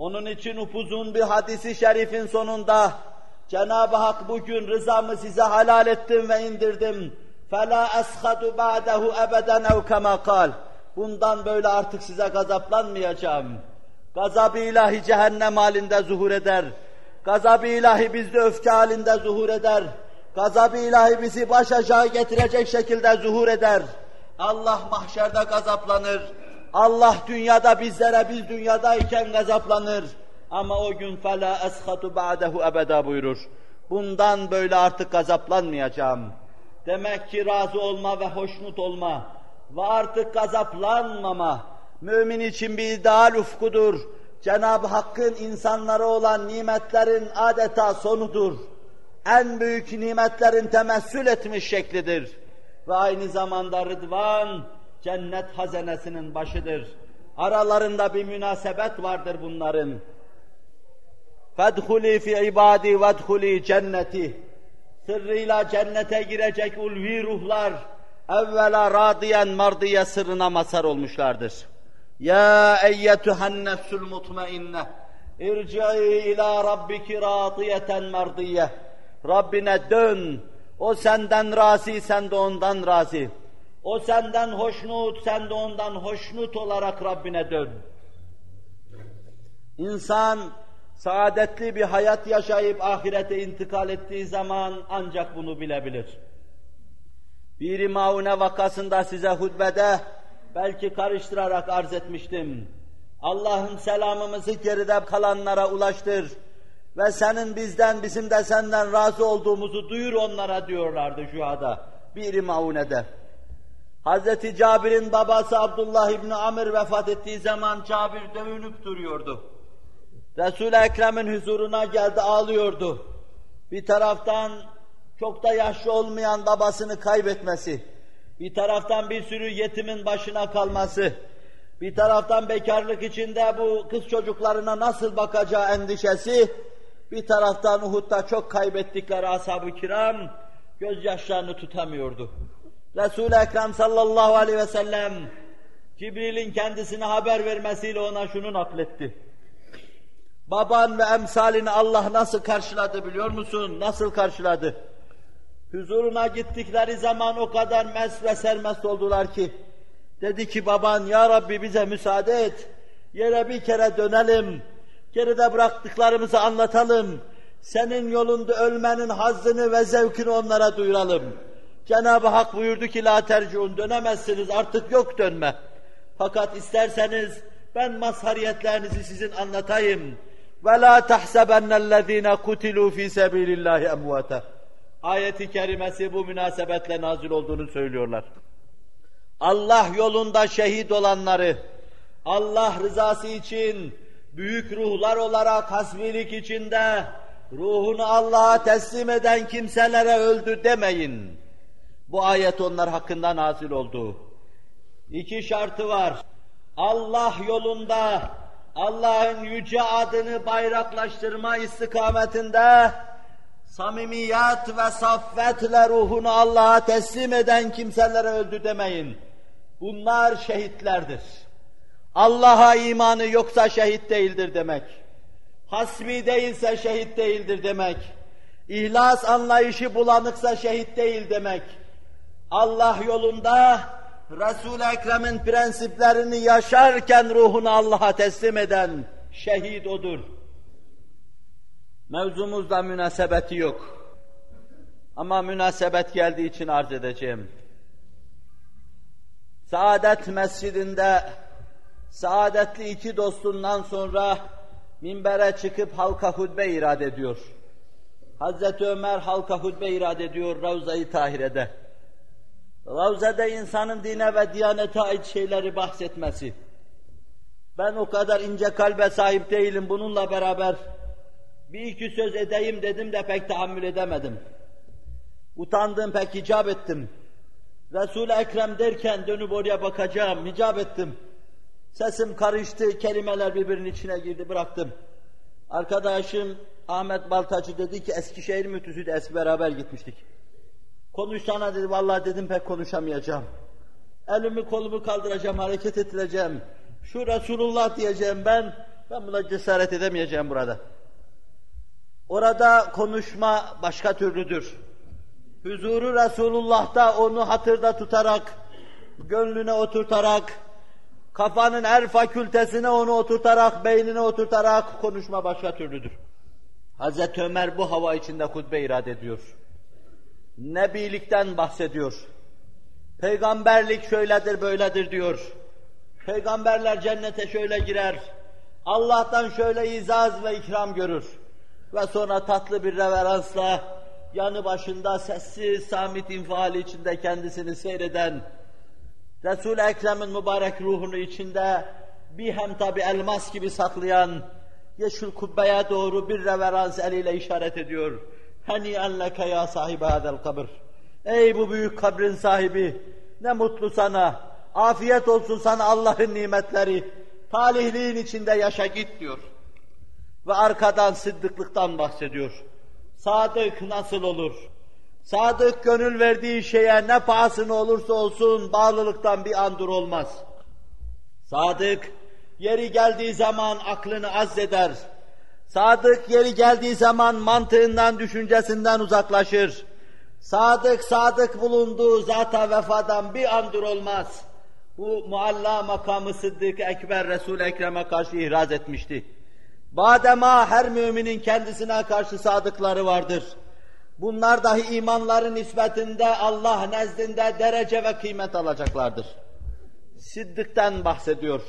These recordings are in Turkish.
Onun için upuzun bir hadisi şerifin sonunda Cenab-ı Hak bugün rızamı size halal ettim ve indirdim. فَلَا أَسْخَدُ بَعْدَهُ اَبَدًا اَوْ كَمَا قَالْ Bundan böyle artık size gazaplanmayacağım. Gazab-ı ilahi cehennem halinde zuhur eder. Gazab-ı ilahi bizde öfke halinde zuhur eder. Gazab-ı ilahi bizi baş aşağı getirecek şekilde zuhur eder. Allah mahşerde gazaplanır. Allah dünyada bizlere biz dünyadayken gazaplanır. Ama o gün fela eshatu ba'dehu ebeda buyurur. Bundan böyle artık gazaplanmayacağım. Demek ki razı olma ve hoşnut olma ve artık gazaplanmama mümin için bir ideal ufkudur. Cenab-ı Hakk'ın insanlara olan nimetlerin adeta sonudur. En büyük nimetlerin temessül etmiş şeklidir. Ve aynı zamanda rıdvan, cennet hazenesinin başıdır. Aralarında bir münasebet vardır bunların. فَدْخُلِي فِي عِبَادِي وَدْخُلِي cenneti. Sırrıyla cennete girecek ulvi ruhlar, evvela radiyen mardiye sırrına mazhar olmuşlardır. Ya eyyetühen nefsül mutmainne irci'i ila rabbiki radiyeten mardiye. Rabbine dön. O senden razı, sen de ondan razı. O senden hoşnut, sen de ondan hoşnut olarak Rabbine dön. İnsan saadetli bir hayat yaşayıp ahirete intikal ettiği zaman ancak bunu bilebilir. Bir maune vakasında size hutbede belki karıştırarak arz etmiştim. Allah'ın selamımızı geride kalanlara ulaştır ve senin bizden, bizim de senden razı olduğumuzu duyur onlara diyorlardı şuhada. Bir maunede. Hazreti Cabir'in babası Abdullah İbni Amr vefat ettiği zaman Cabir dövünüp duruyordu. Resul-i Ekrem'in huzuruna geldi ağlıyordu. Bir taraftan çok da yaşlı olmayan babasını kaybetmesi, bir taraftan bir sürü yetimin başına kalması, bir taraftan bekarlık içinde bu kız çocuklarına nasıl bakacağı endişesi, bir taraftan Uhud'da çok kaybettikleri ashab-ı kiram gözyaşlarını tutamıyordu. Resul-i Ekrem sallallahu aleyhi ve sellem Cibril'in kendisine haber vermesiyle ona şunu nakletti. Baban ve emsalini Allah nasıl karşıladı biliyor musun? Nasıl karşıladı? Huzuruna gittikleri zaman o kadar mes ve sermest oldular ki, dedi ki baban, Ya Rabbi bize müsaade et, yere bir kere dönelim, geride bıraktıklarımızı anlatalım, senin yolunda ölmenin hazzını ve zevkini onlara duyuralım. Cenab-ı Hak buyurdu ki la tercihun dönemezsiniz artık yok dönme. Fakat isterseniz ben mazhariyetlerinizi sizin anlatayım. Ve la tahsebennellezine kutilu fi sebilillahi emvate. Ayeti kerimesi bu münasebetle nazil olduğunu söylüyorlar. Allah yolunda şehit olanları, Allah rızası için büyük ruhlar olarak hasbilik içinde ruhunu Allah'a teslim eden kimselere öldü demeyin. Bu ayet onlar hakkında nazil oldu. İki şartı var. Allah yolunda Allah'ın yüce adını bayraklaştırma istikametinde samimiyet ve saffetle ruhunu Allah'a teslim eden kimselere öldü demeyin. Bunlar şehitlerdir. Allah'a imanı yoksa şehit değildir demek. Hasbi değilse şehit değildir demek. İhlas anlayışı bulanıksa şehit değil demek. Allah yolunda Resul-i Ekrem'in prensiplerini yaşarken ruhunu Allah'a teslim eden şehit odur. Mevzumuzla münasebeti yok. Ama münasebet geldiği için arz edeceğim. Saadet Mescidinde saadetli iki dostundan sonra minbere çıkıp halka hutbe irade ediyor. Hazreti Ömer halka hutbe irade ediyor Ravza-i Tahire'de. Ravza'da insanın dine ve diyanete ait şeyleri bahsetmesi. Ben o kadar ince kalbe sahip değilim bununla beraber bir iki söz edeyim dedim de pek tahammül edemedim. Utandım pek icap ettim. Resul-i Ekrem derken dönüp oraya bakacağım, icap ettim. Sesim karıştı, kelimeler birbirinin içine girdi, bıraktım. Arkadaşım Ahmet Baltacı dedi ki Eskişehir mütüsüydü, eski beraber gitmiştik. Konuşsana dedi, vallahi dedim pek konuşamayacağım. Elimi kolumu kaldıracağım, hareket ettireceğim. Şu Resulullah diyeceğim ben, Ben buna cesaret edemeyeceğim burada. Orada konuşma başka türlüdür. Huzuru Resulullah'ta onu hatırda tutarak, gönlüne oturtarak, kafanın her fakültesine onu oturtarak, beynine oturtarak konuşma başka türlüdür. Hazreti Ömer bu hava içinde hutbe irad ediyor. Nebilikten bahsediyor. Peygamberlik şöyledir böyledir diyor. Peygamberler cennete şöyle girer. Allah'tan şöyle izaz ve ikram görür. Ve sonra tatlı bir reveransla yanı başında sessiz, samit infiali içinde kendisini seyreden, Resul-i Ekrem'in mübarek ruhunu içinde bir hem tabi elmas gibi saklayan, yeşil kubbeye doğru bir reverans eliyle işaret ediyor. Heni'en leke ya sahibi hadel kabir. Ey bu büyük kabrin sahibi, ne mutlu sana, afiyet olsun sana Allah'ın nimetleri, talihliğin içinde yaşa git diyor. Ve arkadan sıddıklıktan bahsediyor. Sadık nasıl olur? Sadık gönül verdiği şeye ne pahasına olursa olsun bağlılıktan bir andur olmaz. Sadık yeri geldiği zaman aklını azzeder. Sadık yeri geldiği zaman mantığından, düşüncesinden uzaklaşır. Sadık sadık bulunduğu zata vefadan bir andur olmaz. Bu mualla makamı Sıddık Ekber Resul-i Ekrem'e karşı ihraz etmişti. Badema her müminin kendisine karşı sadıkları vardır. Bunlar dahi imanların nispetinde Allah nezdinde derece ve kıymet alacaklardır. Sıddık'tan bahsediyor.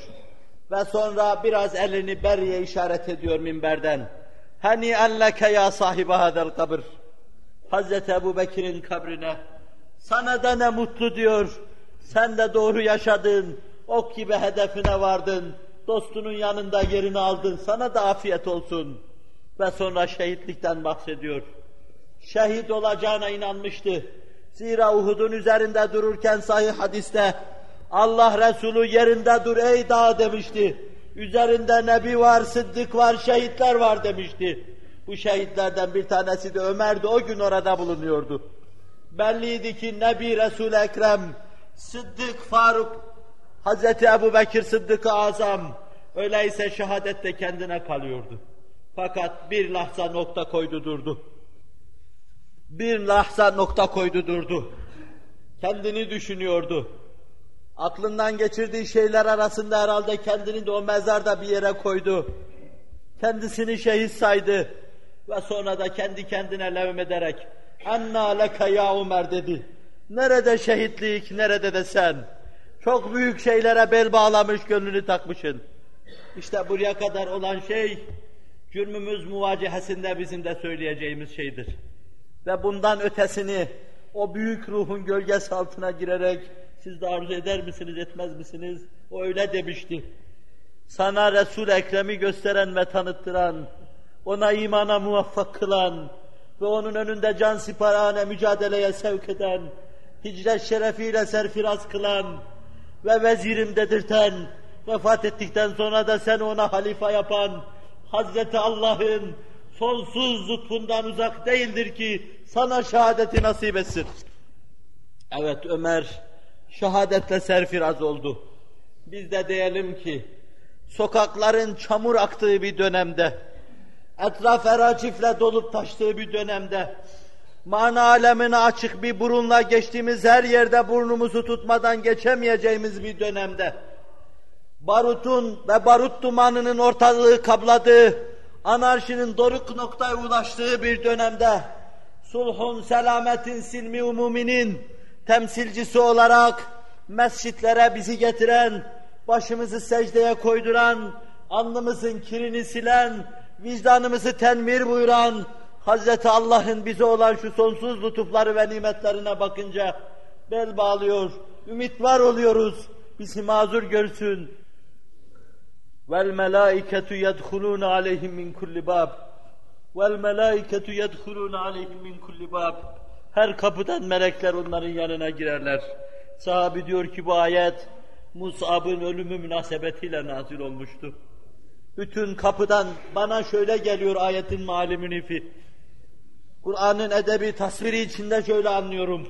Ve sonra biraz elini beriye işaret ediyor minberden. Hani elleke ya sahibi hadel kabir. Hazreti Ebu Bekir'in kabrine. Sana da ne mutlu diyor. Sen de doğru yaşadın. Ok gibi hedefine vardın. Dostunun yanında yerini aldın. Sana da afiyet olsun. Ve sonra şehitlikten bahsediyor. Şehit olacağına inanmıştı. Zira Uhud'un üzerinde dururken sahih hadiste Allah Resulü yerinde dur ey dağ demişti. Üzerinde Nebi var, Sıddık var, şehitler var demişti. Bu şehitlerden bir tanesi de Ömer'di, o gün orada bulunuyordu. Belliydi ki Nebi Resul-i Ekrem, Sıddık Faruk, Hazreti Ebu Bekir Sıddık-ı Azam, öyleyse şehadet de kendine kalıyordu. Fakat bir lahza nokta koydu durdu. Bir lahza nokta koydu durdu. Kendini düşünüyordu. Aklından geçirdiği şeyler arasında herhalde kendini de o mezarda bir yere koydu. Kendisini şehit saydı ve sonra da kendi kendine levm ederek "Enna leke ya Ömer" dedi. Nerede şehitlik, nerede de sen? Çok büyük şeylere bel bağlamış, gönlünü takmışsın. İşte buraya kadar olan şey, cürmümüz muvacihesinde bizim de söyleyeceğimiz şeydir. Ve bundan ötesini, o büyük ruhun gölgesi altına girerek, siz de arzu eder misiniz, etmez misiniz? O öyle demişti. Sana Resul Ekrem'i gösteren ve tanıttıran, ona imana muvaffak kılan ve onun önünde can siparhane mücadeleye sevk eden, hicret şerefiyle serfiraz kılan ve vezirim dedirten, vefat ettikten sonra da sen ona halife yapan, Hazreti Allah'ın sonsuz lütfundan uzak değildir ki sana şehadeti nasip etsin. Evet Ömer şehadetle serfiraz oldu. Biz de diyelim ki sokakların çamur aktığı bir dönemde, etraf eracifle dolup taştığı bir dönemde, mana alemine açık bir burunla geçtiğimiz her yerde burnumuzu tutmadan geçemeyeceğimiz bir dönemde, barutun ve barut dumanının ortalığı kabladığı, anarşinin doruk noktaya ulaştığı bir dönemde, sulhun, selametin, silmi umuminin temsilcisi olarak mescitlere bizi getiren, başımızı secdeye koyduran, alnımızın kirini silen, vicdanımızı tenmir buyuran, Hazreti Allah'ın bize olan şu sonsuz lütufları ve nimetlerine bakınca bel bağlıyor, ümit var oluyoruz, bizi mazur görsün. Yedhulun aleyhim min kulli bab. Vel melaiketu yedhulun aleyhim min kulli bab. Her kapıdan melekler onların yanına girerler. Sahabi diyor ki bu ayet Mus'ab'ın ölümü münasebetiyle nazil olmuştu. Bütün kapıdan bana şöyle geliyor ayetin malum ifi. Kur'an'ın edebi tasviri içinde şöyle anlıyorum.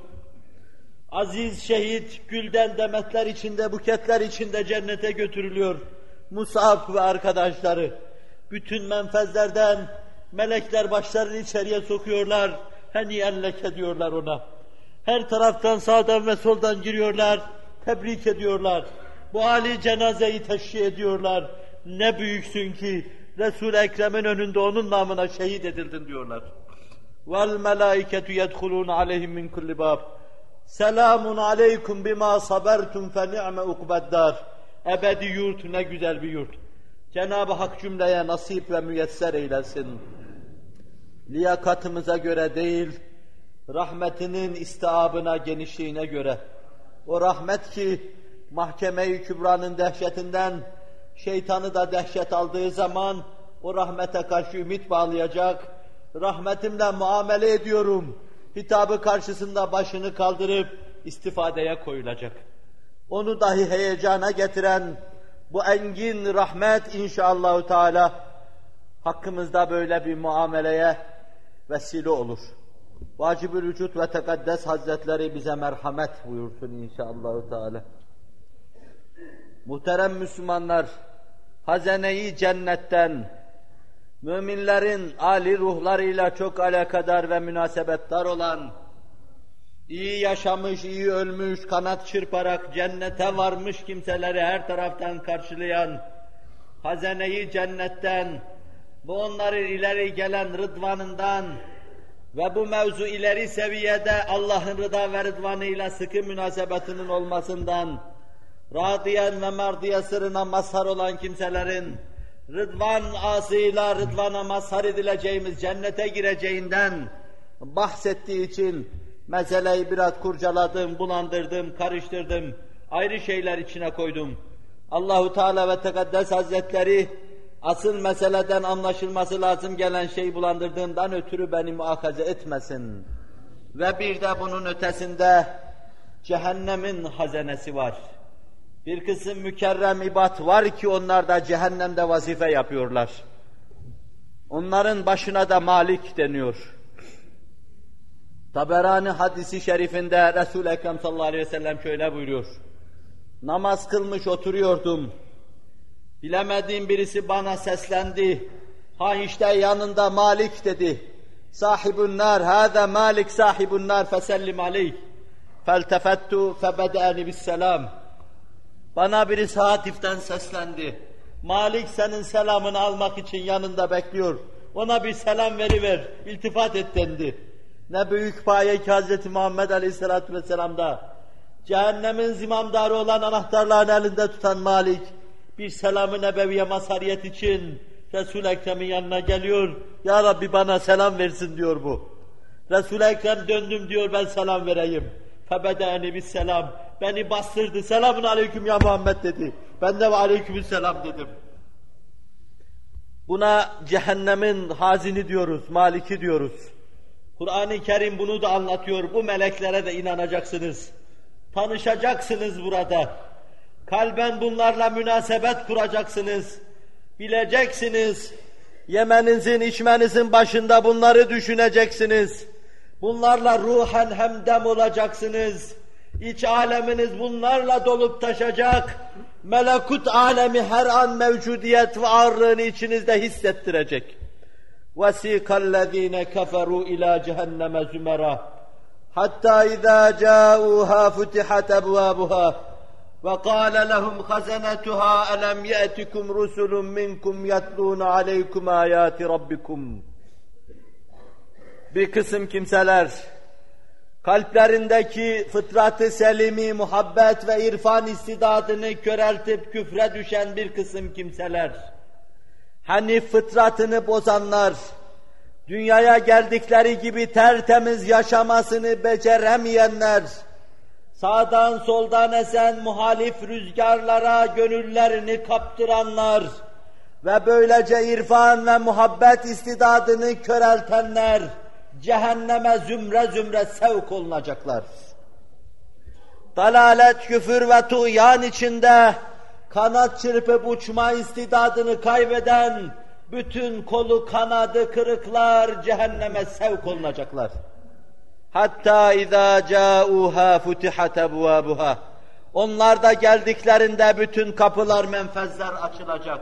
Aziz şehit gülden demetler içinde, buketler içinde cennete götürülüyor. Musab ve arkadaşları bütün menfezlerden melekler başlarını içeriye sokuyorlar. Heniyen leke diyorlar ona. Her taraftan sağdan ve soldan giriyorlar. Tebrik ediyorlar. Bu hali cenazeyi teşhi ediyorlar. Ne büyüksün ki Resul-i Ekrem'in önünde onun namına şehit edildin diyorlar. Vel melaiketu yedhulun aleyhim min kulli bab. Selamun aleykum bima sabertum fe ni'me. Ebedi yurt ne güzel bir yurt. Cenab-ı Hak cümleye nasip ve müyesser eylesin. Liyakatımıza göre değil, rahmetinin istiabına, genişliğine göre. O rahmet ki mahkeme-i kübranın dehşetinden şeytanı da dehşet aldığı zaman o rahmete karşı ümit bağlayacak, rahmetimle muamele ediyorum, hitabı karşısında başını kaldırıp istifadeye koyulacak. Onu dahi heyecana getiren bu engin rahmet inşallah Teala hakkımızda böyle bir muameleye vesile olur. Vacibül Vücut ve Tekaddes Hazretleri bize merhamet buyursun inşallah Teala. Muhterem Müslümanlar, hazeneyi cennetten, müminlerin ali ruhlarıyla çok alakadar ve münasebettar olan, iyi yaşamış, iyi ölmüş, kanat çırparak cennete varmış kimseleri her taraftan karşılayan, hazeneyi cennetten, bu onların ileri gelen rıdvanından ve bu mevzu ileri seviyede Allah'ın rıda ve rıdvanıyla sıkı münasebetinin olmasından, radiyen ve merdiye sırrına mazhar olan kimselerin, rıdvan asıyla rıdvana mazhar edileceğimiz cennete gireceğinden bahsettiği için meseleyi biraz kurcaladım, bulandırdım, karıştırdım, ayrı şeyler içine koydum. Allahu Teala ve Tekaddes Hazretleri asıl meseleden anlaşılması lazım gelen şeyi bulandırdığından ötürü beni muakaze etmesin. Ve bir de bunun ötesinde cehennemin hazenesi var. Bir kısım mükerrem ibat var ki onlar da cehennemde vazife yapıyorlar. Onların başına da Malik deniyor. Taberani hadisi şerifinde Resul-i Ekrem sallallahu aleyhi ve sellem şöyle buyuruyor. Namaz kılmış oturuyordum. Bilemediğim birisi bana seslendi. Ha işte yanında Malik dedi. Sahibun nar, Malik sahibun nar fesellim aleyh. Feltefettu febede'eni bisselam. Bana birisi hatiften seslendi. Malik senin selamını almak için yanında bekliyor. Ona bir selam veriver, iltifat et dendi. Ne büyük paye ki Hz. Muhammed Aleyhisselatü Vesselam'da cehennemin zimamdarı olan anahtarlarını elinde tutan Malik bir selam-ı nebeviye mazhariyet için Resul-i Ekrem'in yanına geliyor. Ya Rabbi bana selam versin diyor bu. Resul-i Ekrem döndüm diyor ben selam vereyim. Febedeni bis selam. Beni bastırdı. Selamun aleyküm ya Muhammed dedi. Ben de aleyküm selam dedim. Buna cehennemin hazini diyoruz, maliki diyoruz. Kur'an-ı Kerim bunu da anlatıyor. Bu meleklere de inanacaksınız. Tanışacaksınız burada. Kalben bunlarla münasebet kuracaksınız. Bileceksiniz. Yemenizin, içmenizin başında bunları düşüneceksiniz. Bunlarla ruhen hemdem olacaksınız. İç aleminiz bunlarla dolup taşacak. Melekut alemi her an mevcudiyet ve ağırlığını içinizde hissettirecek. وَسِيقَ الَّذ۪ينَ كَفَرُوا اِلَى جَهَنَّمَ زُمَرًا حَتَّى اِذَا جَاءُوهَا فُتِحَتْ أَبْوَابُهَا وقال لهم خزنتها ألم يأتكم رسل منكم يتلون عليكم آيات ربكم Bir kısım kimseler kalplerindeki fıtratı selimi, muhabbet ve irfan istidadını köreltip küfre düşen bir kısım kimseler, hani fıtratını bozanlar, dünyaya geldikleri gibi tertemiz yaşamasını beceremeyenler, sağdan soldan esen muhalif rüzgarlara gönüllerini kaptıranlar ve böylece irfan ve muhabbet istidadını köreltenler, cehenneme zümre zümre sevk olunacaklar. Dalalet, küfür ve tuğyan içinde kanat çırpıp uçma istidadını kaybeden bütün kolu kanadı kırıklar cehenneme sevk olunacaklar. Hatta izâ câûhâ futihat ebvâbuhâ. Onlar da geldiklerinde bütün kapılar, menfezler açılacak.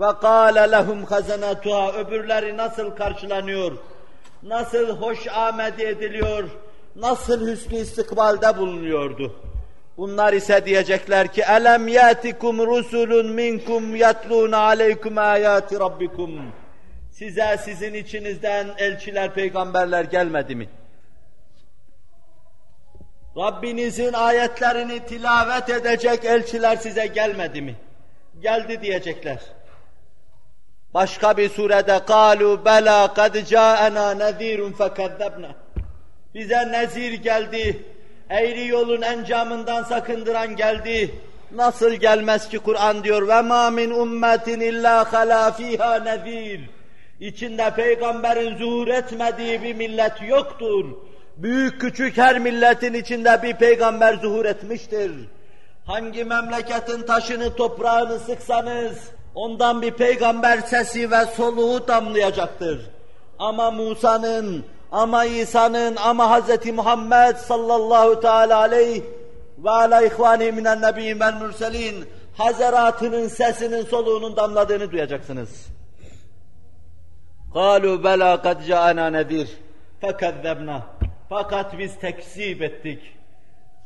Ve kâle lehum hazenatuha öbürleri nasıl karşılanıyor? Nasıl hoş amedi ediliyor? Nasıl hüsnü istikbalde bulunuyordu? Bunlar ise diyecekler ki elem yatikum rusulun minkum yatlun aleykum ayati rabbikum. Size sizin içinizden elçiler, peygamberler gelmedi mi? Rabbinizin ayetlerini tilavet edecek elçiler size gelmedi mi? Geldi diyecekler. Başka bir surede kalu bela kad ca'ana nezirun fekezzebna. Bize nezir geldi. Eğri yolun encamından sakındıran geldi. Nasıl gelmez ki Kur'an diyor ve ma min ummetin illa hala fiha nezir. İçinde peygamberin zuhur etmediği bir millet yoktur. Büyük küçük her milletin içinde bir peygamber zuhur etmiştir. Hangi memleketin taşını toprağını sıksanız ondan bir peygamber sesi ve soluğu damlayacaktır. Ama Musa'nın, ama İsa'nın, ama Hz. Muhammed sallallahu teala aleyh ve ala ihvani minen nebiyyin vel mürselin hazaratının sesinin soluğunun damladığını duyacaksınız. قَالُوا بَلَا قَدْ جَاءَنَا نَذِيرٌ فَكَذَّبْنَا fakat biz tekzip ettik.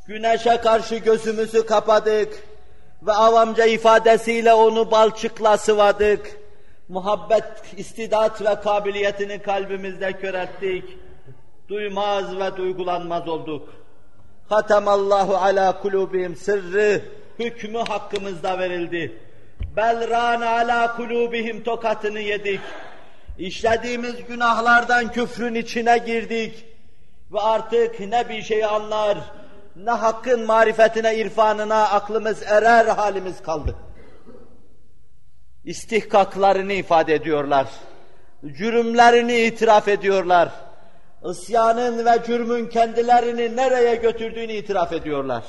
Güneşe karşı gözümüzü kapadık ve avamca ifadesiyle onu balçıkla sıvadık. Muhabbet, istidat ve kabiliyetini kalbimizde körelttik. Duymaz ve duygulanmaz olduk. Hatemallahu ala kulubihim sırrı, hükmü hakkımızda verildi. Belran ala kulubihim tokatını yedik. İşlediğimiz günahlardan küfrün içine girdik. Ve artık ne bir şeyi anlar, ne hakkın marifetine, irfanına aklımız erer halimiz kaldı. İstihkaklarını ifade ediyorlar. Cürümlerini itiraf ediyorlar. Isyanın ve cürmün kendilerini nereye götürdüğünü itiraf ediyorlar.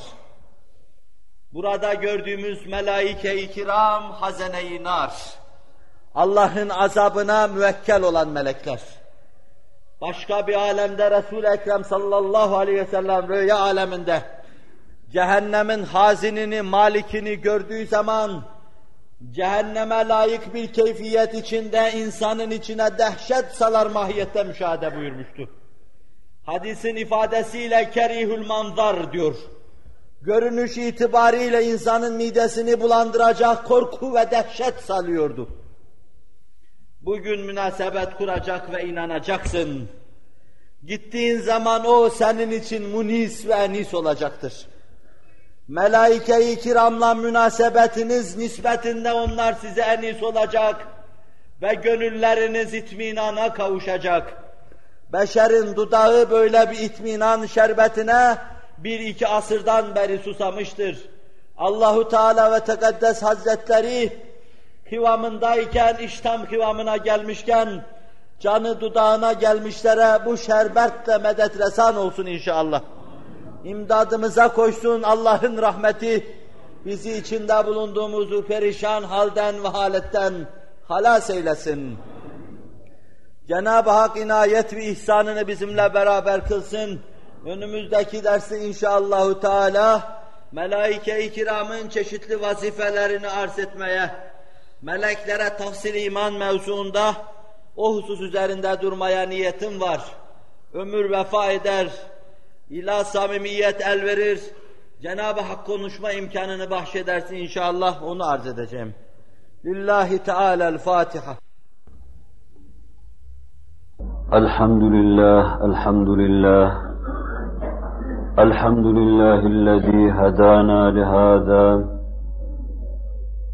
Burada gördüğümüz melaike-i kiram hazene-i nar. Allah'ın azabına müvekkel olan melekler. Başka bir alemde Resul-i Ekrem sallallahu aleyhi ve sellem rüya aleminde cehennemin hazinini, malikini gördüğü zaman cehenneme layık bir keyfiyet içinde insanın içine dehşet salar mahiyette müşahede buyurmuştu. Hadisin ifadesiyle kerihül manzar diyor. Görünüş itibariyle insanın midesini bulandıracak korku ve dehşet salıyordu. Bugün münasebet kuracak ve inanacaksın. Gittiğin zaman o senin için munis ve enis olacaktır. Melaike-i kiramla münasebetiniz nispetinde onlar size enis olacak ve gönülleriniz itminana kavuşacak. Beşerin dudağı böyle bir itminan şerbetine bir iki asırdan beri susamıştır. Allahu Teala ve Tekaddes Hazretleri kıvamındayken, iştam kıvamına gelmişken, canı dudağına gelmişlere bu şerbetle medet resan olsun inşallah. İmdadımıza koşsun Allah'ın rahmeti, bizi içinde bulunduğumuz perişan halden ve haletten halas eylesin. Cenab-ı Hak inayet ve ihsanını bizimle beraber kılsın. Önümüzdeki dersi inşallahü teala melaike-i kiramın çeşitli vazifelerini arz etmeye, meleklere tahsil iman mevzuunda o husus üzerinde durmaya niyetim var. Ömür vefa eder, ila samimiyet el verir, Cenab-ı Hak konuşma imkanını bahşedersin inşallah onu arz edeceğim. Lillahi Teala'l Fatiha. Elhamdülillah, elhamdülillah. Elhamdülillahi'llezî hedâna lihâdâ.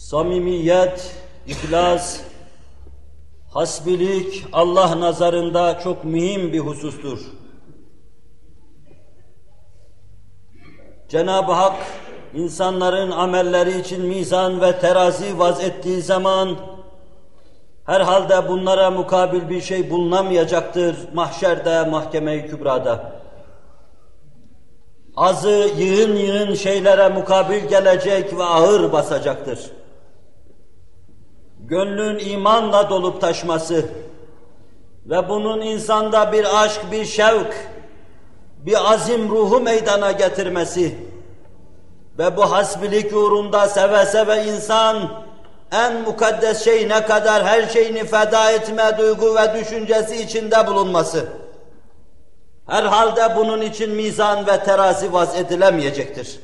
samimiyet, ihlas, hasbilik Allah nazarında çok mühim bir husustur. Cenab-ı Hak insanların amelleri için mizan ve terazi vaz ettiği zaman herhalde bunlara mukabil bir şey bulunamayacaktır mahşerde, mahkeme-i kübrada. Azı yığın yığın şeylere mukabil gelecek ve ağır basacaktır. Gönlün imanla dolup taşması ve bunun insanda bir aşk, bir şevk, bir azim ruhu meydana getirmesi ve bu hasbilik uğrunda seve seve insan en mukaddes şey ne kadar her şeyini feda etme duygu ve düşüncesi içinde bulunması. Herhalde bunun için mizan ve terazi vaz edilemeyecektir.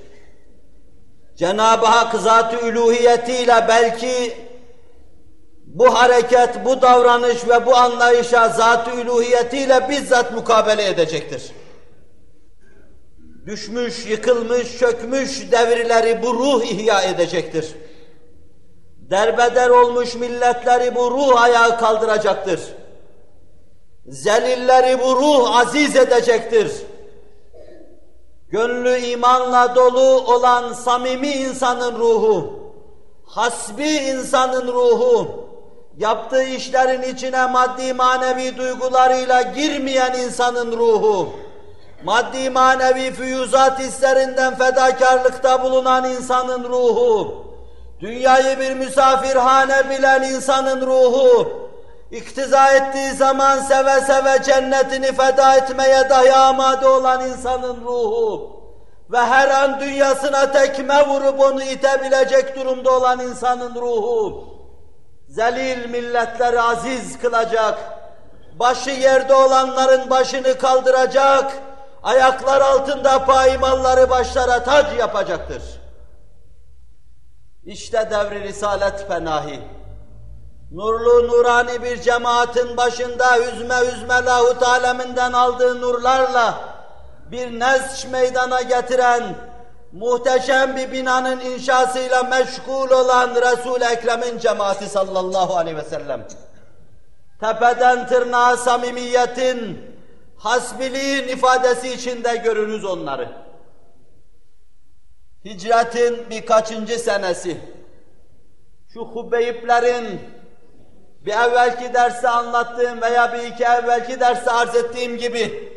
Cenab-ı Hak zat-ı belki bu hareket, bu davranış ve bu anlayışa zat-ı üluhiyetiyle bizzat mukabele edecektir düşmüş, yıkılmış, çökmüş devirleri bu ruh ihya edecektir. Derbeder olmuş milletleri bu ruh ayağa kaldıracaktır. Zelilleri bu ruh aziz edecektir. Gönlü imanla dolu olan samimi insanın ruhu, hasbi insanın ruhu, yaptığı işlerin içine maddi manevi duygularıyla girmeyen insanın ruhu, maddi manevi füyüzat hislerinden fedakarlıkta bulunan insanın ruhu, dünyayı bir misafirhane bilen insanın ruhu, iktiza ettiği zaman seve seve cennetini feda etmeye dahi amade olan insanın ruhu ve her an dünyasına tekme vurup onu itebilecek durumda olan insanın ruhu, zelil milletleri aziz kılacak, başı yerde olanların başını kaldıracak, ayaklar altında paymalları başlara tac yapacaktır. İşte devri risalet fenahi. Nurlu nurani bir cemaatin başında üzme üzme lahut aleminden aldığı nurlarla bir nesç meydana getiren muhteşem bir binanın inşasıyla meşgul olan Resul-i Ekrem'in cemaati sallallahu aleyhi ve sellem. Tepeden tırnağa samimiyetin, hasbiliğin ifadesi içinde görürüz onları. Hicretin birkaçıncı senesi, şu Hubeyblerin bir evvelki derste anlattığım veya bir iki evvelki derste arz ettiğim gibi,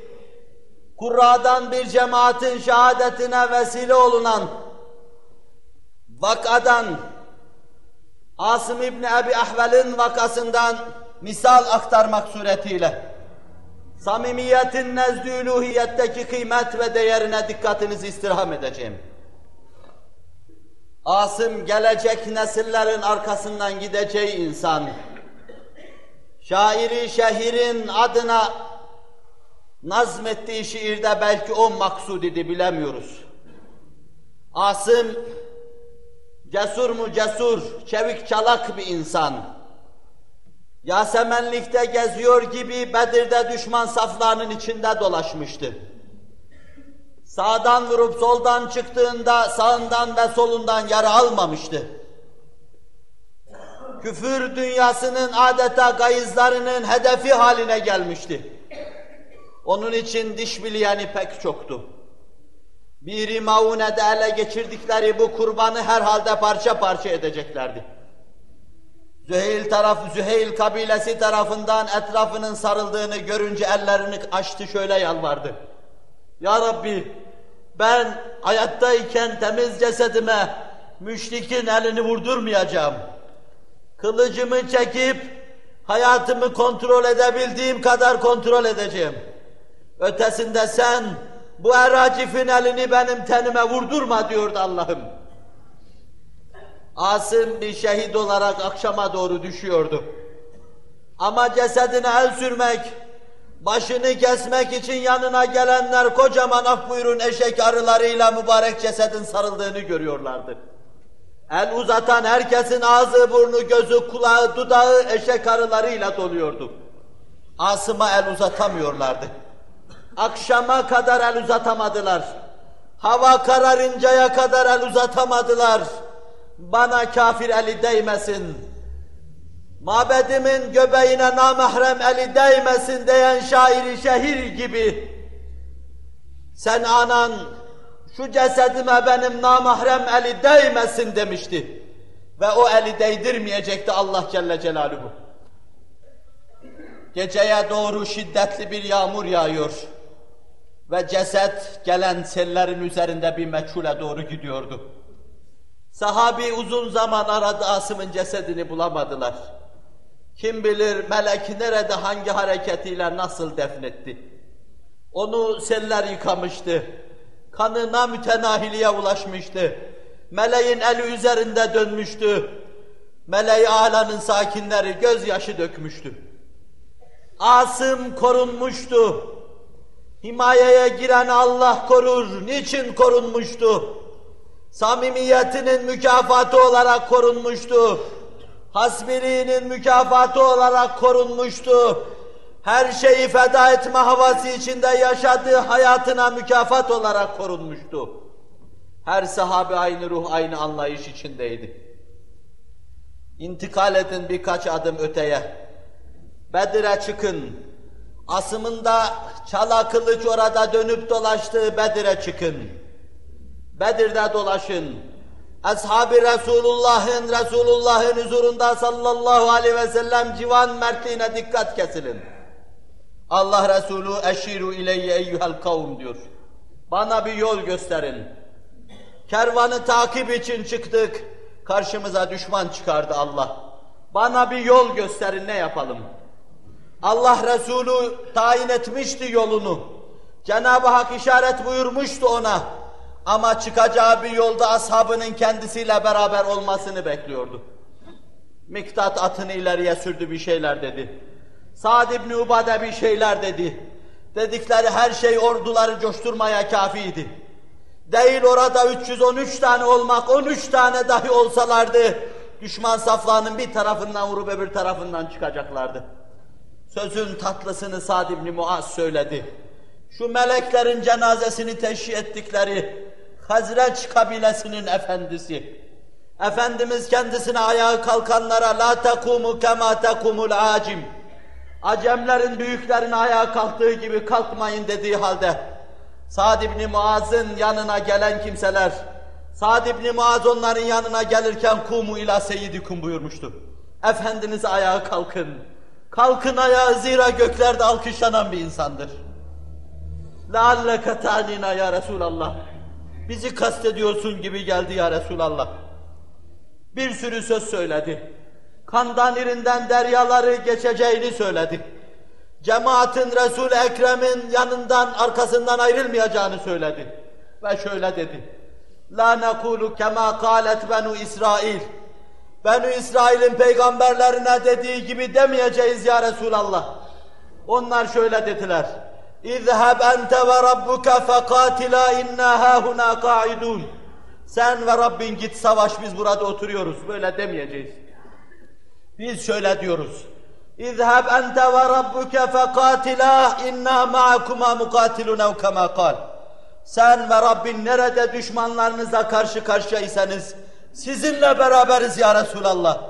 Kurra'dan bir cemaatin şehadetine vesile olunan vakadan, Asım İbni Ebi Ahvel'in vakasından misal aktarmak suretiyle, samimiyetin nezdü üluhiyetteki kıymet ve değerine dikkatinizi istirham edeceğim. Asım gelecek nesillerin arkasından gideceği insan, şairi şehirin adına nazmettiği şiirde belki o maksud idi bilemiyoruz. Asım cesur mu cesur, çevik çalak bir insan. Yasemenlikte geziyor gibi Bedir'de düşman saflarının içinde dolaşmıştı. Sağdan vurup soldan çıktığında sağından ve solundan yara almamıştı. Küfür dünyasının adeta gayızlarının hedefi haline gelmişti. Onun için diş biliyeni pek çoktu. Biri Maune'de ele geçirdikleri bu kurbanı herhalde parça parça edeceklerdi. Züheyl tarafı, Züheyl kabilesi tarafından etrafının sarıldığını görünce ellerini açtı şöyle yalvardı. Ya Rabbi ben hayattayken temiz cesedime müşrikin elini vurdurmayacağım. Kılıcımı çekip hayatımı kontrol edebildiğim kadar kontrol edeceğim. Ötesinde sen bu eracifin elini benim tenime vurdurma diyordu Allah'ım. Asım bir şehit olarak akşama doğru düşüyordu. Ama cesedine el sürmek, başını kesmek için yanına gelenler kocaman af buyurun eşek arılarıyla mübarek cesedin sarıldığını görüyorlardı. El uzatan herkesin ağzı, burnu, gözü, kulağı, dudağı eşek arılarıyla doluyordu. Asım'a el uzatamıyorlardı. Akşama kadar el uzatamadılar. Hava kararıncaya kadar el uzatamadılar. Bana kafir eli değmesin. Mabedimin göbeğine namahrem eli değmesin diyen şairi şehir gibi. Sen anan şu cesedime benim namahrem eli değmesin demişti. Ve o eli değdirmeyecekti Allah Celle Celaluhu. Geceye doğru şiddetli bir yağmur yağıyor. Ve ceset gelen sellerin üzerinde bir meçhule doğru gidiyordu. Sahabi uzun zaman aradı Asım'ın cesedini bulamadılar. Kim bilir melek nerede hangi hareketiyle nasıl defnetti. Onu seller yıkamıştı. Kanına mütenahiliye ulaşmıştı. Meleğin eli üzerinde dönmüştü. Meleği alanın sakinleri gözyaşı dökmüştü. Asım korunmuştu. Himayeye giren Allah korur. Niçin korunmuştu? Samimiyetinin mükafatı olarak korunmuştu. Hasbiliğinin mükafatı olarak korunmuştu. Her şeyi feda etme havası içinde yaşadığı hayatına mükafat olarak korunmuştu. Her sahabe aynı ruh, aynı anlayış içindeydi. İntikal edin birkaç adım öteye. Bedir'e çıkın. Asımında çala kılıç orada dönüp dolaştığı Bedir'e çıkın. Bedir'de dolaşın. Ashab-ı Resulullah'ın, Resulullah'ın huzurunda sallallahu aleyhi ve sellem civan mertliğine dikkat kesilin. Allah Resulü eşiru ileyye eyyuhel kavm diyor. Bana bir yol gösterin. Kervanı takip için çıktık. Karşımıza düşman çıkardı Allah. Bana bir yol gösterin ne yapalım? Allah Resulü tayin etmişti yolunu. Cenab-ı Hak işaret buyurmuştu ona. Ama çıkacağı bir yolda ashabının kendisiyle beraber olmasını bekliyordu. Miktat atını ileriye sürdü bir şeyler dedi. Sa'd ibn Ubade bir şeyler dedi. Dedikleri her şey orduları coşturmaya kafiydi. Değil orada 313 tane olmak, 13 tane dahi olsalardı, düşman saflarının bir tarafından vurup öbür tarafından çıkacaklardı. Sözün tatlısını Sa'd ibn Muaz söyledi. Şu meleklerin cenazesini teşhi ettikleri Hazreç kabilesinin efendisi. Efendimiz kendisine ayağa kalkanlara la tekumu kema tekumul acim. Acemlerin büyüklerin ayağa kalktığı gibi kalkmayın dediği halde Sa'd ibn Muaz'ın yanına gelen kimseler Sa'd ibn Muaz onların yanına gelirken kumu ila seyyidikum buyurmuştu. Efendiniz ayağa kalkın. Kalkın ayağa zira göklerde alkışlanan bir insandır. لَعَلَّكَ تَعْنِينَا ya Resulallah. Bizi kastediyorsun gibi geldi ya Resulallah. Bir sürü söz söyledi. Kandan irinden deryaları geçeceğini söyledi. Cemaatin Resul-i Ekrem'in yanından, arkasından ayrılmayacağını söyledi. Ve şöyle dedi. La nekulu kema kalet benu İsrail. Benu İsrail'in peygamberlerine dediği gibi demeyeceğiz ya Resulallah. Onlar şöyle dediler. İzheb ente ve rabbuke fekatila inna hahuna kaidun. Sen ve Rabbin git savaş biz burada oturuyoruz. Böyle demeyeceğiz. Biz şöyle diyoruz. İzheb ente ve rabbuke fekatila inna ma'akuma mukatilun ev kema kal. Sen ve Rabbin nerede düşmanlarınıza karşı karşıyaysanız sizinle beraberiz ya Resulallah.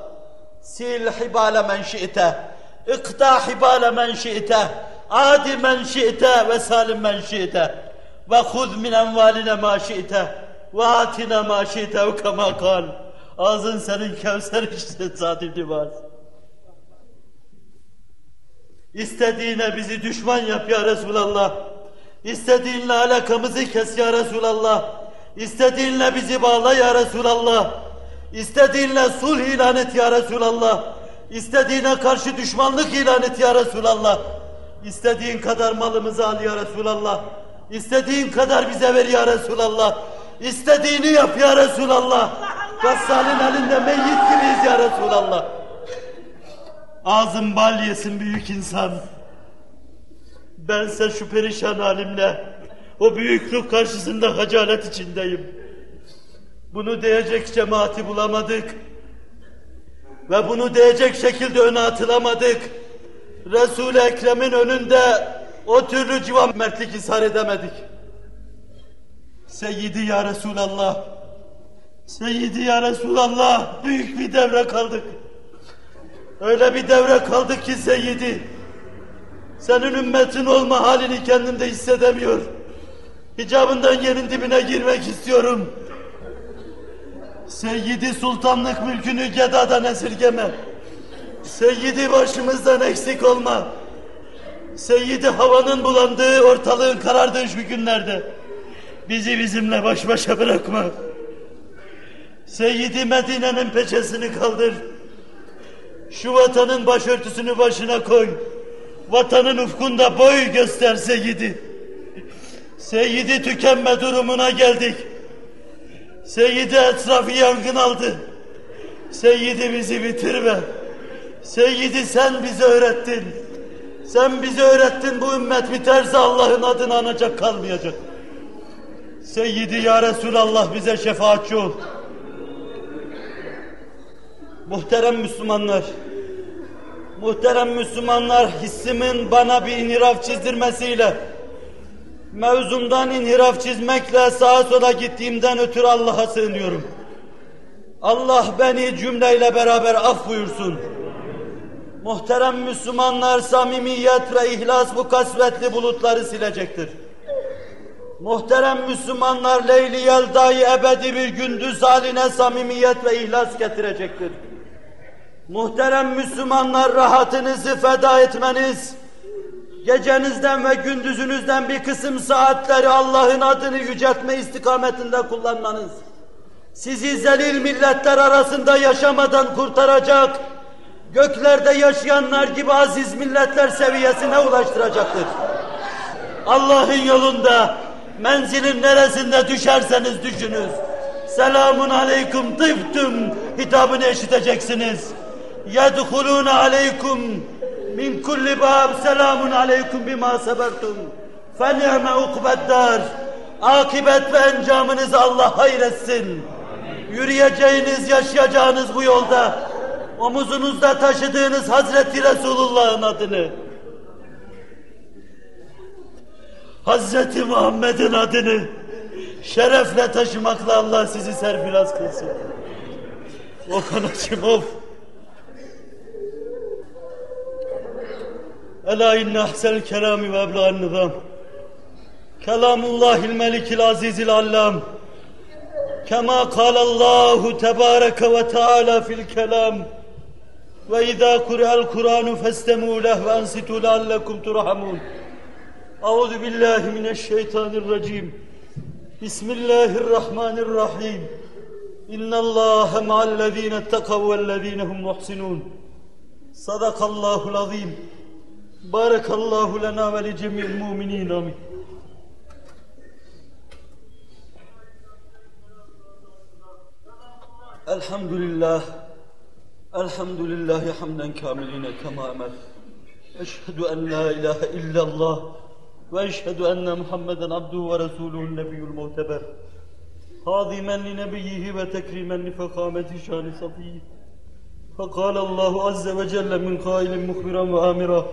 Sil hibale men şi'te, ikta hibale men şi'te, adi men şi'te ve salim men şi'te ve huz min envaline ma şi'te ve atina ma şi'te ve kema kal. Ağzın senin kevser işte Divaz. İstediğine bizi düşman yap ya Resulallah. İstediğinle alakamızı kes ya Resulallah. İstediğinle bizi bağla ya Resulallah. İstediğinle sulh ilan et ya Resulallah. İstediğine karşı düşmanlık ilan et ya Resulallah. İstediğin kadar malımızı al ya Resulallah. İstediğin kadar bize ver ya Resulallah. İstediğini yap ya Resulallah. Gassalın elinde meyyit gibiyiz ya Resulallah. Ağzım bal yesin büyük insan. Bense şu perişan halimle o büyüklük karşısında hacalet içindeyim. Bunu diyecek cemaati bulamadık. Ve bunu diyecek şekilde öne atılamadık. Resul-i Ekrem'in önünde o türlü civan mertlik ishar edemedik. Seyyidi ya Resulallah. Seyyidi ya Resulallah. Büyük bir devre kaldık. Öyle bir devre kaldık ki Seyyidi. Senin ümmetin olma halini kendimde hissedemiyor. Hicabından yerin dibine girmek istiyorum. Seyyidi sultanlık mülkünü gedadan esirgeme. Seyyidi başımızdan eksik olma. Seyyidi havanın bulandığı, ortalığın karardığı şu günlerde bizi bizimle baş başa bırakma. Seyyidi Medine'nin peçesini kaldır. Şu vatanın başörtüsünü başına koy. Vatanın ufkunda boy göster Seyyidi. Seyyidi tükenme durumuna geldik. Seyyidi etrafı yangın aldı. Seyyidi bizi bitirme. Seyyidi sen bize öğrettin. Sen bize öğrettin bu ümmet biterse Allah'ın adını anacak kalmayacak. Seyyidi ya Resulallah bize şefaatçi ol. Muhterem Müslümanlar, muhterem Müslümanlar hissimin bana bir inhiraf çizdirmesiyle, mevzumdan inhiraf çizmekle sağa sola gittiğimden ötürü Allah'a sığınıyorum. Allah beni cümleyle beraber af buyursun. Muhterem Müslümanlar samimiyet ve ihlas bu kasvetli bulutları silecektir. Muhterem Müslümanlar Leyli Yelda'yı ebedi bir gündüz haline samimiyet ve ihlas getirecektir. Muhterem Müslümanlar rahatınızı feda etmeniz, gecenizden ve gündüzünüzden bir kısım saatleri Allah'ın adını yüceltme istikametinde kullanmanız, sizi zelil milletler arasında yaşamadan kurtaracak, göklerde yaşayanlar gibi aziz milletler seviyesine ulaştıracaktır. Allah'ın yolunda menzilin neresinde düşerseniz düşünüz. Selamun aleyküm tıftüm hitabını eşiteceksiniz. Yedhulûne aleyküm min kulli bab selamun aleyküm bima sebertum. Fe ni'me ukbeddar. Akibet ve encamınızı Allah hayretsin. Yürüyeceğiniz, yaşayacağınız bu yolda omuzunuzda taşıdığınız Hazreti Resulullah'ın adını Hazreti Muhammed'in adını şerefle taşımakla Allah sizi serfiraz kılsın. Of anacığım of. Ela inne ahsel kelami ve ebla'n nizam. Kelamullahil melikil azizil allam. Kema kalallahu tebareke ve teala fil kelam. Ve izâ kur'el Kur'anu festemû leh ve ansitû leallekum turhamûn. Euzu billahi mineşşeytanirracim. Bismillahirrahmanirrahim. İnnallâhe ma'allezîne tekav vellezîne hum muhsinûn. Sadakallâhul azîm. والذين هم محسنون صدق الله العظيم بارك الله لنا ولجميع المؤمنين آمين الحمد لله الحمد لله حمدا كاملين كما أمر أشهد أن لا إله إلا الله وأشهد أن محمدا عبده ورسوله النبي المعتبر خاضما لنبيه وتكريما لفخامة شان صفيه فقال الله عز وجل من قائل مخبرا وآمرا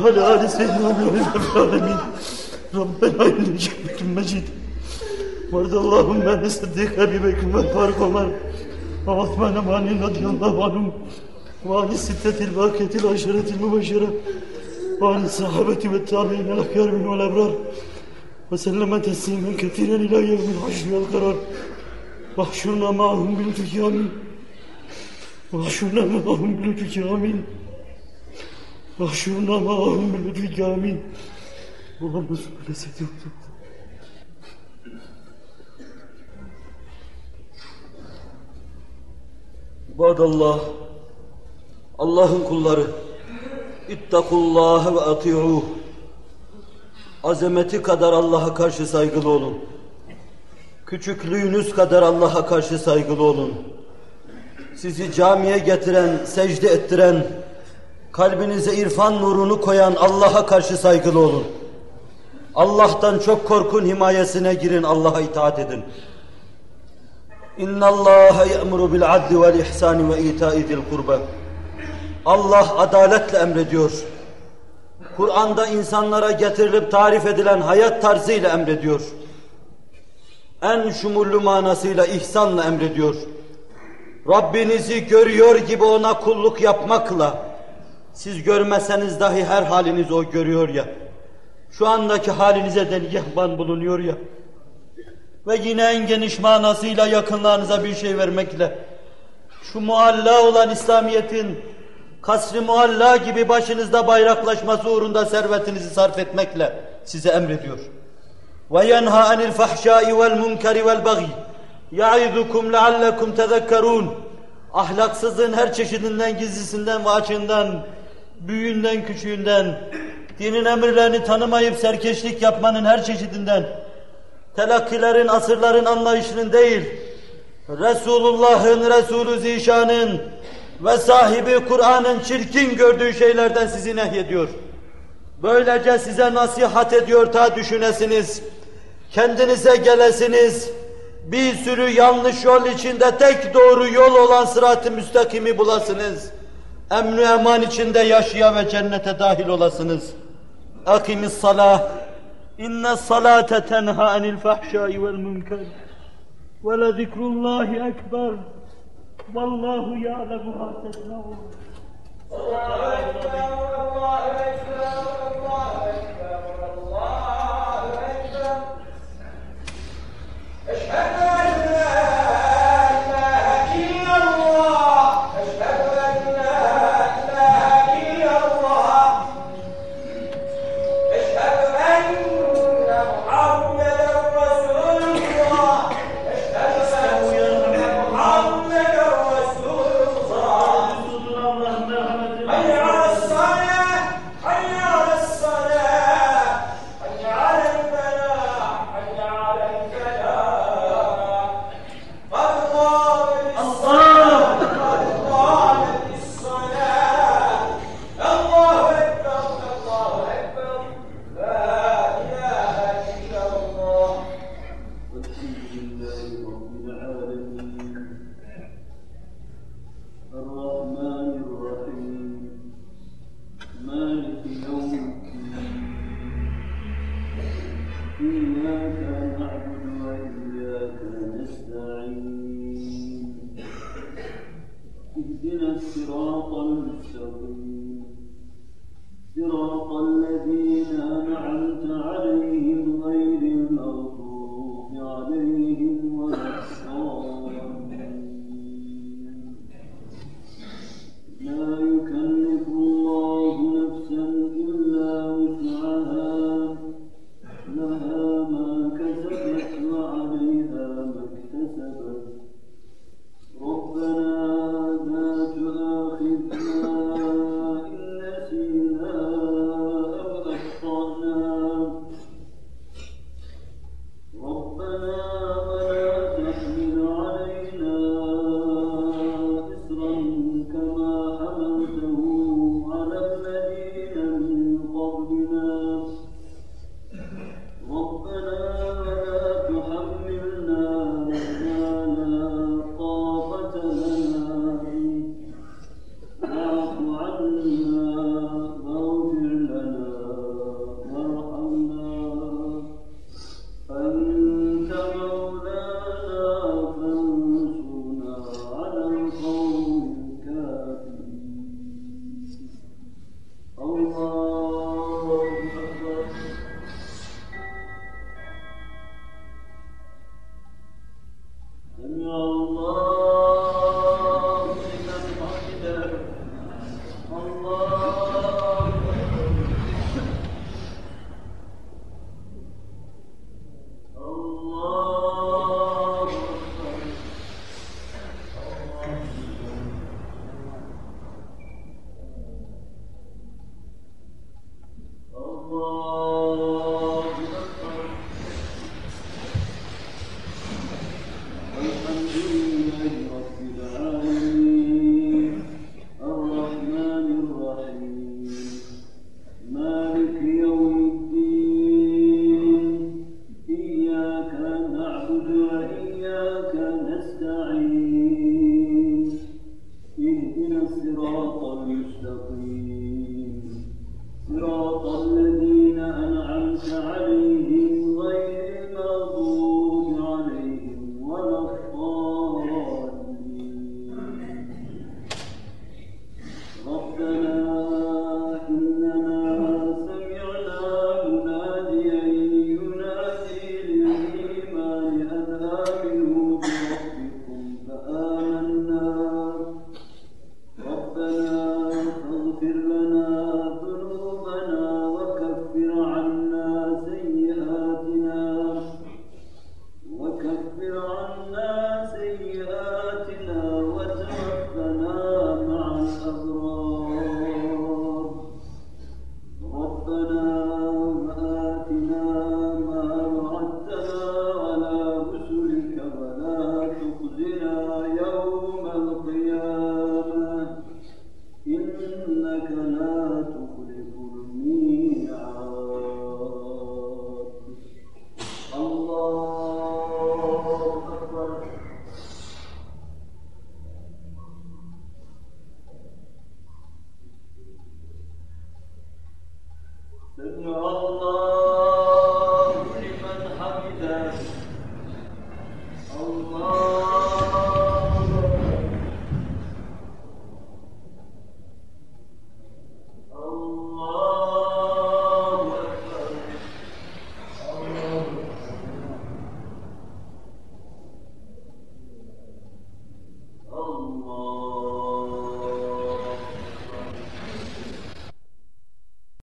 وعلى آل سيدنا إبراهيم في العالمين ربنا إنك حميد مجيد وارض اللهم عن الصديق أبي بكر والفاروق عمر وعثمان وعلي رضي الله عنهم وعن الستة الباقية العشرة المبشرة وعن الصحابة والتابعين الأخيار من والأبرار وسلم تسليما كثيرا إلى يوم الحشر والقرار واحشرنا معهم بلطفك آمين واحشرنا معهم بلطفك آمين Aşurna ma'ahum bi lütfi kamin. Muhammed Resulü'ne seviyorum. İbadallah, Allah'ın kulları, ittakullâhe ve ati'ûh. Azameti kadar Allah'a karşı saygılı olun. Küçüklüğünüz kadar Allah'a karşı saygılı olun. Sizi camiye getiren, secde ettiren, kalbinize irfan nurunu koyan Allah'a karşı saygılı olun. Allah'tan çok korkun, himayesine girin, Allah'a itaat edin. Bil adli vel ihsani ve ita'i zil kurba. Allah adaletle emrediyor. Kur'an'da insanlara getirilip tarif edilen hayat tarzıyla emrediyor. En şumurlu manasıyla ihsanla emrediyor. Rabbinizi görüyor gibi ona kulluk yapmakla, siz görmeseniz dahi her halinizi o görüyor ya. Şu andaki halinize de yehban bulunuyor ya. Ve yine en geniş manasıyla yakınlarınıza bir şey vermekle şu mualla olan İslamiyet'in kasri mualla gibi başınızda bayraklaşması uğrunda servetinizi sarf etmekle size emrediyor. Ve yenha anil fahşai vel munkeri vel bagi yaidukum leallekum tezekkerun ahlaksızlığın her çeşidinden gizlisinden ve açığından büyüğünden, küçüğünden, dinin emirlerini tanımayıp serkeşlik yapmanın her çeşidinden, telakkilerin, asırların anlayışının değil, Resulullah'ın, Resulü Zişan'ın ve sahibi Kur'an'ın çirkin gördüğü şeylerden sizi nehyediyor. Böylece size nasihat ediyor ta düşünesiniz, kendinize gelesiniz, bir sürü yanlış yol içinde tek doğru yol olan sırat-ı müstakimi bulasınız emn eman içinde yaşaya ve cennete dahil olasınız. Akimis salah. İnne salate tenha anil fahşai vel münker. Ve le zikrullahi ekber. Vallahu ya'lemu hasesnaun. Allahu Ekber, Allahu Ekber.